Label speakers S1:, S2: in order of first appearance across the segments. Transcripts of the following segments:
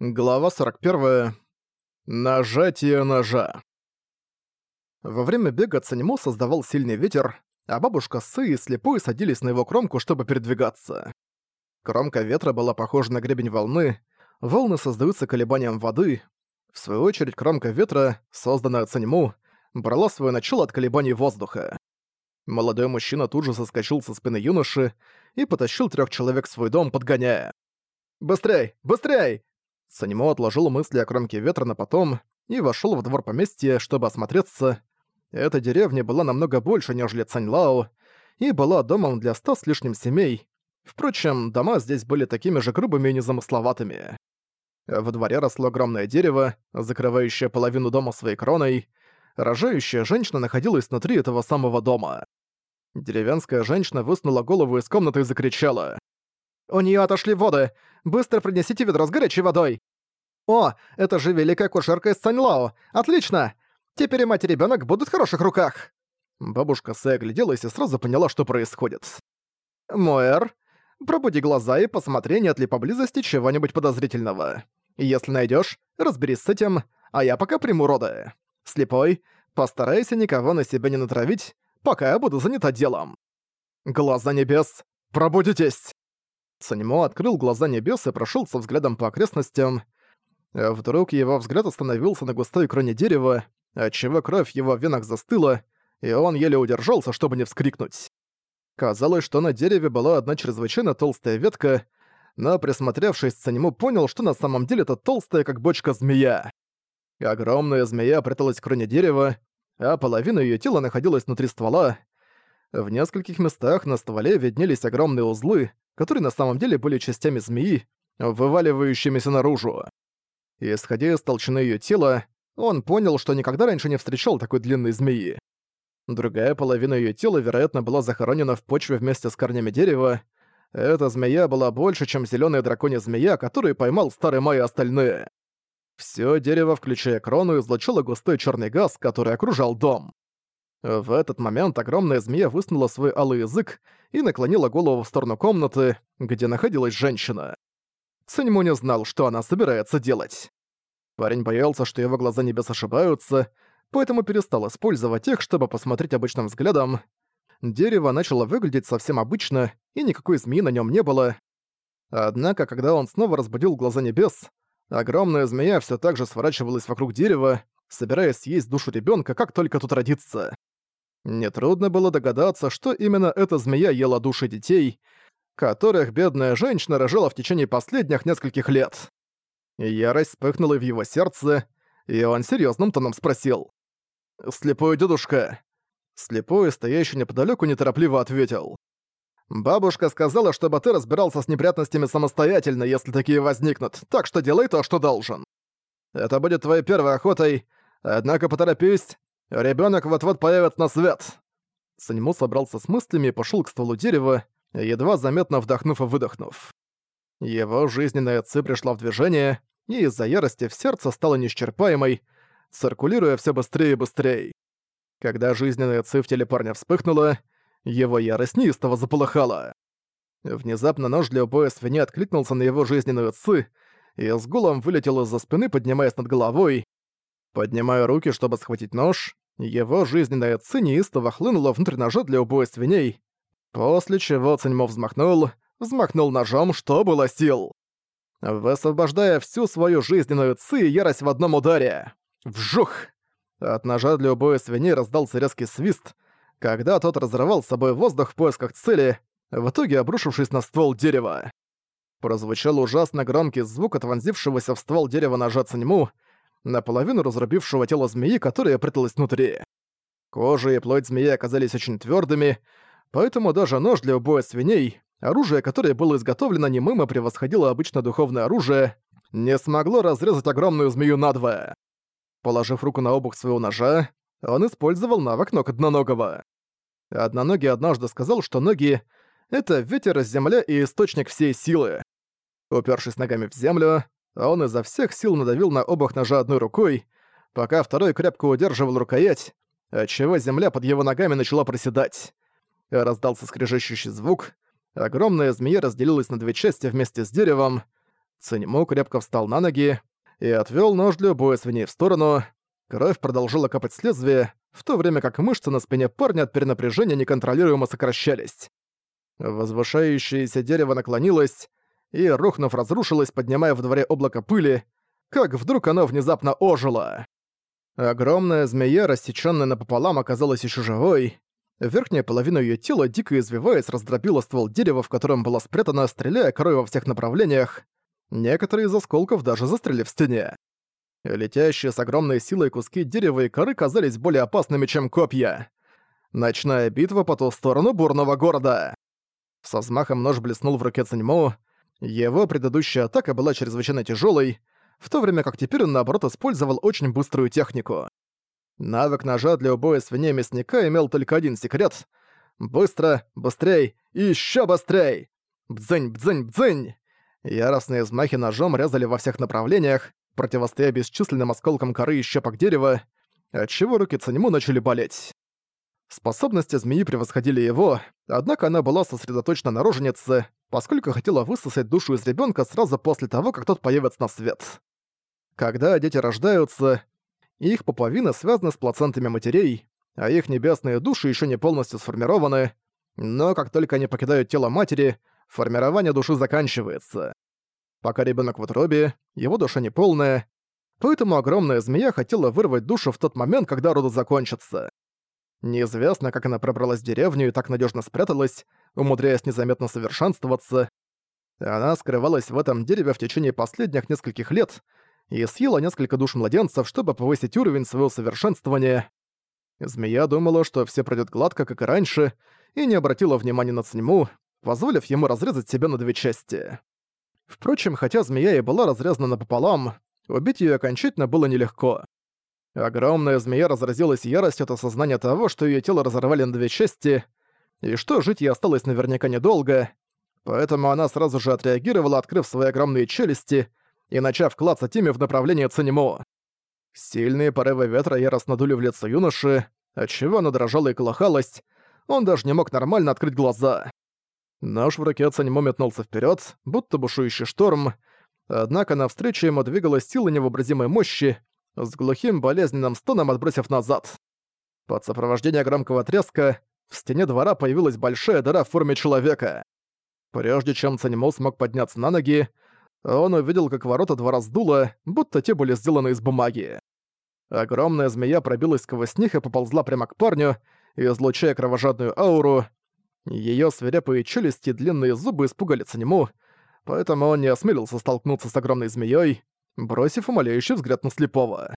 S1: Глава 41. Нажатие ножа. Во время бега Цаньму создавал сильный ветер, а бабушка Сы и слепой садились на его кромку, чтобы передвигаться. Кромка ветра была похожа на гребень волны, волны создаются колебанием воды. В свою очередь, кромка ветра, созданная Цаньму, брала свое начало от колебаний воздуха. Молодой мужчина тут же соскочил со спины юноши и потащил трех человек в свой дом, подгоняя. «Быстрей! Быстрей!» Санимо отложил мысли о кромке ветра на потом и вошел в двор поместья, чтобы осмотреться. Эта деревня была намного больше, нежели Цаньлао, и была домом для ста с лишним семей. Впрочем, дома здесь были такими же грубыми и незамысловатыми. В дворе росло огромное дерево, закрывающее половину дома своей кроной. Рожающая женщина находилась внутри этого самого дома. Деревенская женщина высунула голову из комнаты и закричала. «У нее отошли воды! Быстро принесите ведро с горячей водой!» «О, это же великая кушерка из Саньлао! Отлично! Теперь и мать и ребёнок будут в хороших руках!» Бабушка Сэ огляделась и сразу поняла, что происходит. «Моэр, пробуди глаза и посмотри, нет ли поблизости чего-нибудь подозрительного. Если найдёшь, разберись с этим, а я пока приму роды. Слепой, постарайся никого на себя не натравить, пока я буду занята делом. Глаза небес, пробудитесь!» Санимо открыл глаза небес и прошелся взглядом по окрестностям. Вдруг его взгляд остановился на густой кроне дерева, отчего кровь в его венах застыла, и он еле удержался, чтобы не вскрикнуть. Казалось, что на дереве была одна чрезвычайно толстая ветка, но, присмотревшись, Санему понял, что на самом деле это толстая, как бочка, змея. Огромная змея пряталась в кроне дерева, а половина ее тела находилась внутри ствола. В нескольких местах на стволе виднелись огромные узлы, которые на самом деле были частями змеи, вываливающимися наружу. Исходя из толщины её тела, он понял, что никогда раньше не встречал такой длинной змеи. Другая половина её тела, вероятно, была захоронена в почве вместе с корнями дерева. Эта змея была больше, чем зелёная драконья змея, которую поймал старый Май и остальные. Всё дерево, включая крону, излучило густой чёрный газ, который окружал дом. В этот момент огромная змея высунула свой алый язык и наклонила голову в сторону комнаты, где находилась женщина. Циньму не знал, что она собирается делать. Парень боялся, что его глаза небес ошибаются, поэтому перестал использовать их, чтобы посмотреть обычным взглядом. Дерево начало выглядеть совсем обычно, и никакой змеи на нем не было. Однако, когда он снова разбудил глаза небес, огромная змея все так же сворачивалась вокруг дерева, собираясь съесть душу ребенка, как только тут родится. Нетрудно было догадаться, что именно эта змея ела души детей, которых бедная женщина рожала в течение последних нескольких лет. Ярость вспыхнула в его сердце, и он серьезным тоном спросил. «Слепой дедушка». Слепой, стоящий неподалёку, неторопливо ответил. «Бабушка сказала, чтобы ты разбирался с неприятностями самостоятельно, если такие возникнут, так что делай то, что должен. Это будет твоей первой охотой, однако поторопись, Ребенок вот-вот появится на свет!» Санему собрался с мыслями и пошел к стволу дерева, едва заметно вдохнув и выдохнув. Его жизненная ци пришла в движение, и из-за ярости в сердце стала неисчерпаемой, циркулируя все быстрее и быстрее. Когда жизненная ци в теле парня вспыхнула, его ярость неистово заполыхала. Внезапно нож для убоя свиньи откликнулся на его жизненную ци, и с гулом вылетел из-за спины, поднимаясь над головой. Поднимая руки, чтобы схватить нож, его жизненная ци неистово хлынула внутрь ножа для убоя свиней, после чего Циньмо взмахнул, взмахнул ножом, что было сил. Высвобождая всю свою жизненную ци и ярость в одном ударе. Вжух! От ножа для убоя свиней раздался резкий свист, когда тот разрывал с собой воздух в поисках цели, в итоге обрушившись на ствол дерева. Прозвучал ужасно громкий звук от вонзившегося в ствол дерева ножа Циньму, наполовину разрубившего тело змеи, которая пряталась внутри. Кожа и плоть змеи оказались очень твердыми, поэтому даже нож для убоя свиней, оружие, которое было изготовлено немымо превосходило обычно духовное оружие, не смогло разрезать огромную змею надвое. Положив руку на обух своего ножа, он использовал навык ног одноногого. Одноногий однажды сказал, что ноги — это ветер, земля и источник всей силы. Упершись ногами в землю, а он изо всех сил надавил на обух ножа одной рукой, пока второй крепко удерживал рукоять, отчего земля под его ногами начала проседать. Раздался скрежещущий звук, огромная змея разделилась на две части вместе с деревом, Циньму крепко встал на ноги и отвёл нож для боя свиней в сторону. Кровь продолжила капать с лезвия, в то время как мышцы на спине парня от перенапряжения неконтролируемо сокращались. Возвышающееся дерево наклонилось и, рухнув, разрушилось, поднимая в дворе облако пыли, как вдруг оно внезапно ожило. Огромная змея, рассечённая напополам, оказалась ещё живой. Верхняя половина её тела, дико извиваясь, раздробила ствол дерева, в котором была спрятана, стреляя корой во всех направлениях. Некоторые из осколков даже застряли в стене. Летящие с огромной силой куски дерева и коры казались более опасными, чем копья. Ночная битва по ту сторону бурного города. Со взмахом нож блеснул в руке Циньмо. Его предыдущая атака была чрезвычайно тяжелой, в то время как теперь он наоборот использовал очень быструю технику. Навык ножа для убоя свиней мясника имел только один секрет — быстро, быстрей и еще быстрей! Бдзынь, бдзынь, бдзынь! Яростные взмахи ножом резали во всех направлениях, противостоя бесчисленным осколкам коры и щепок дерева, отчего руки Цанему начали болеть. Способности змеи превосходили его, однако она была сосредоточена на роженице, поскольку хотела высосать душу из ребенка сразу после того, как тот появится на свет. Когда дети рождаются, их пуповина связана с плацентами матерей, а их небесные души еще не полностью сформированы, но как только они покидают тело матери, формирование души заканчивается. Пока ребенок в утробе, его душа неполная, поэтому огромная змея хотела вырвать душу в тот момент, когда роды закончатся. Неизвестно, как она пробралась в деревню и так надежно спряталась, умудряясь незаметно совершенствоваться. Она скрывалась в этом дереве в течение последних нескольких лет и съела несколько душ младенцев, чтобы повысить уровень своего совершенствования. Змея думала, что все пройдет гладко, как и раньше, и не обратила внимания на Цньму, позволив ему разрезать себя на две части. Впрочем, хотя змея и была разрезана напополам, убить её окончательно было нелегко. Огромная змея разразилась яростью от осознания того, что её тело разорвали на две части, и что жить ей осталось наверняка недолго, поэтому она сразу же отреагировала, открыв свои огромные челюсти и начав клацать ими в направлении Цанимо. Сильные порывы ветра яростно дули в лицо юноши, отчего оно дрожало и колыхалось, он даже не мог нормально открыть глаза. Нож в руке Цанимо метнулся вперед, будто бушующий шторм, однако навстречу ему двигалась сила невообразимой мощи, с глухим болезненным стоном отбросив назад. Под сопровождение громкого треска в стене двора появилась большая дыра в форме человека. Прежде чем Цанимо смог подняться на ноги, он увидел, как ворота двора сдуло, будто те были сделаны из бумаги. Огромная змея пробилась сквозь них и поползла прямо к парню, излучая кровожадную ауру, Её свирепые челюсти и длинные зубы испугали Цанему, поэтому он не осмелился столкнуться с огромной змеёй, бросив умоляющий взгляд на слепого.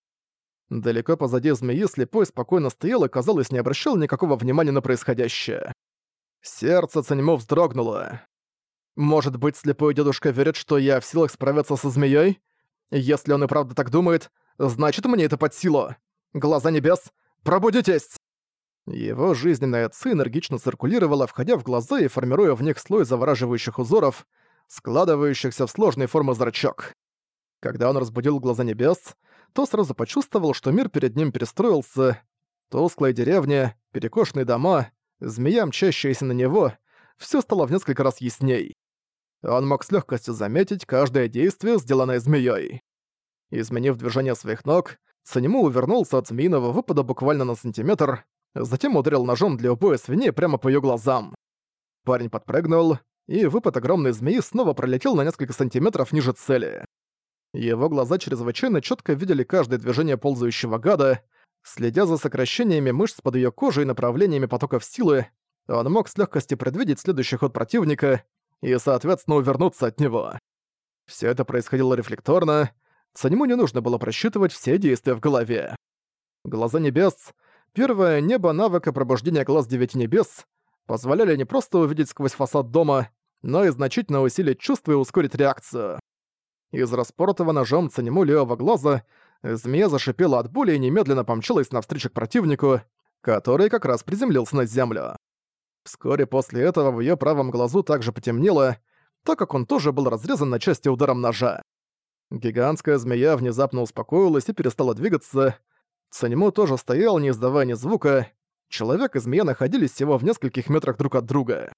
S1: Далеко позади змеи слепой спокойно стоял и, казалось, не обращал никакого внимания на происходящее. Сердце Цанему вздрогнуло. «Может быть, слепой дедушка верит, что я в силах справиться со змеёй? Если он и правда так думает, значит, мне это под силу. Глаза небес, пробудитесь!» Его жизненная ци энергично циркулировала, входя в глаза и формируя в них слой завораживающих узоров, складывающихся в сложные формы зрачок. Когда он разбудил глаза небес, то сразу почувствовал, что мир перед ним перестроился. Тусклая деревня, перекошенные дома, змея, мчащаяся на него, все стало в несколько раз ясней. Он мог с легкостью заметить каждое действие, сделанное змеей. Изменив движение своих ног, Санему увернулся от змеиного выпада буквально на сантиметр, затем ударил ножом для убоя свиней прямо по её глазам. Парень подпрыгнул, и выпад огромной змеи снова пролетел на несколько сантиметров ниже цели. Его глаза чрезвычайно чётко видели каждое движение ползающего гада, следя за сокращениями мышц под её кожей и направлениями потоков силы, он мог с лёгкостью предвидеть следующий ход противника и, соответственно, увернуться от него. Всё это происходило рефлекторно, Санему не нужно было просчитывать все действия в голове. Глаза небес Первое небо навыка пробуждения глаз девяти небес позволяли не просто увидеть сквозь фасад дома, но и значительно усилить чувство и ускорить реакцию. Из распоротого ножом ценему левого глаза змея зашипела от боли и немедленно помчалась навстречу к противнику, который как раз приземлился на землю. Вскоре после этого в её правом глазу также потемнело, так как он тоже был разрезан на части ударом ножа. Гигантская змея внезапно успокоилась и перестала двигаться, Санему тоже стоял, не издавая ни звука. Человек и змея находились всего в нескольких метрах друг от друга.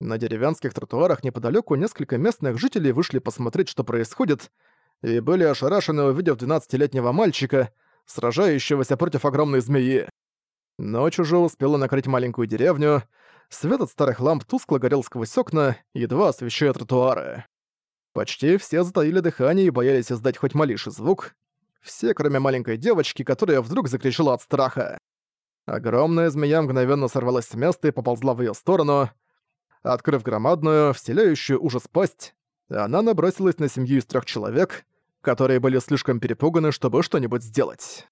S1: На деревенских тротуарах неподалеку несколько местных жителей вышли посмотреть, что происходит, и были ошарашены, увидев 12-летнего мальчика, сражающегося против огромной змеи. Ночь уже успела накрыть маленькую деревню, свет от старых ламп тускло горел сквозь окна, едва освещая тротуары. Почти все затаили дыхание и боялись издать хоть малейший звук. Все, кроме маленькой девочки, которая вдруг закричала от страха. Огромная змея мгновенно сорвалась с места и поползла в её сторону. Открыв громадную, вселяющую ужас пасть, она набросилась на семью из трёх человек, которые были слишком перепуганы, чтобы что-нибудь сделать.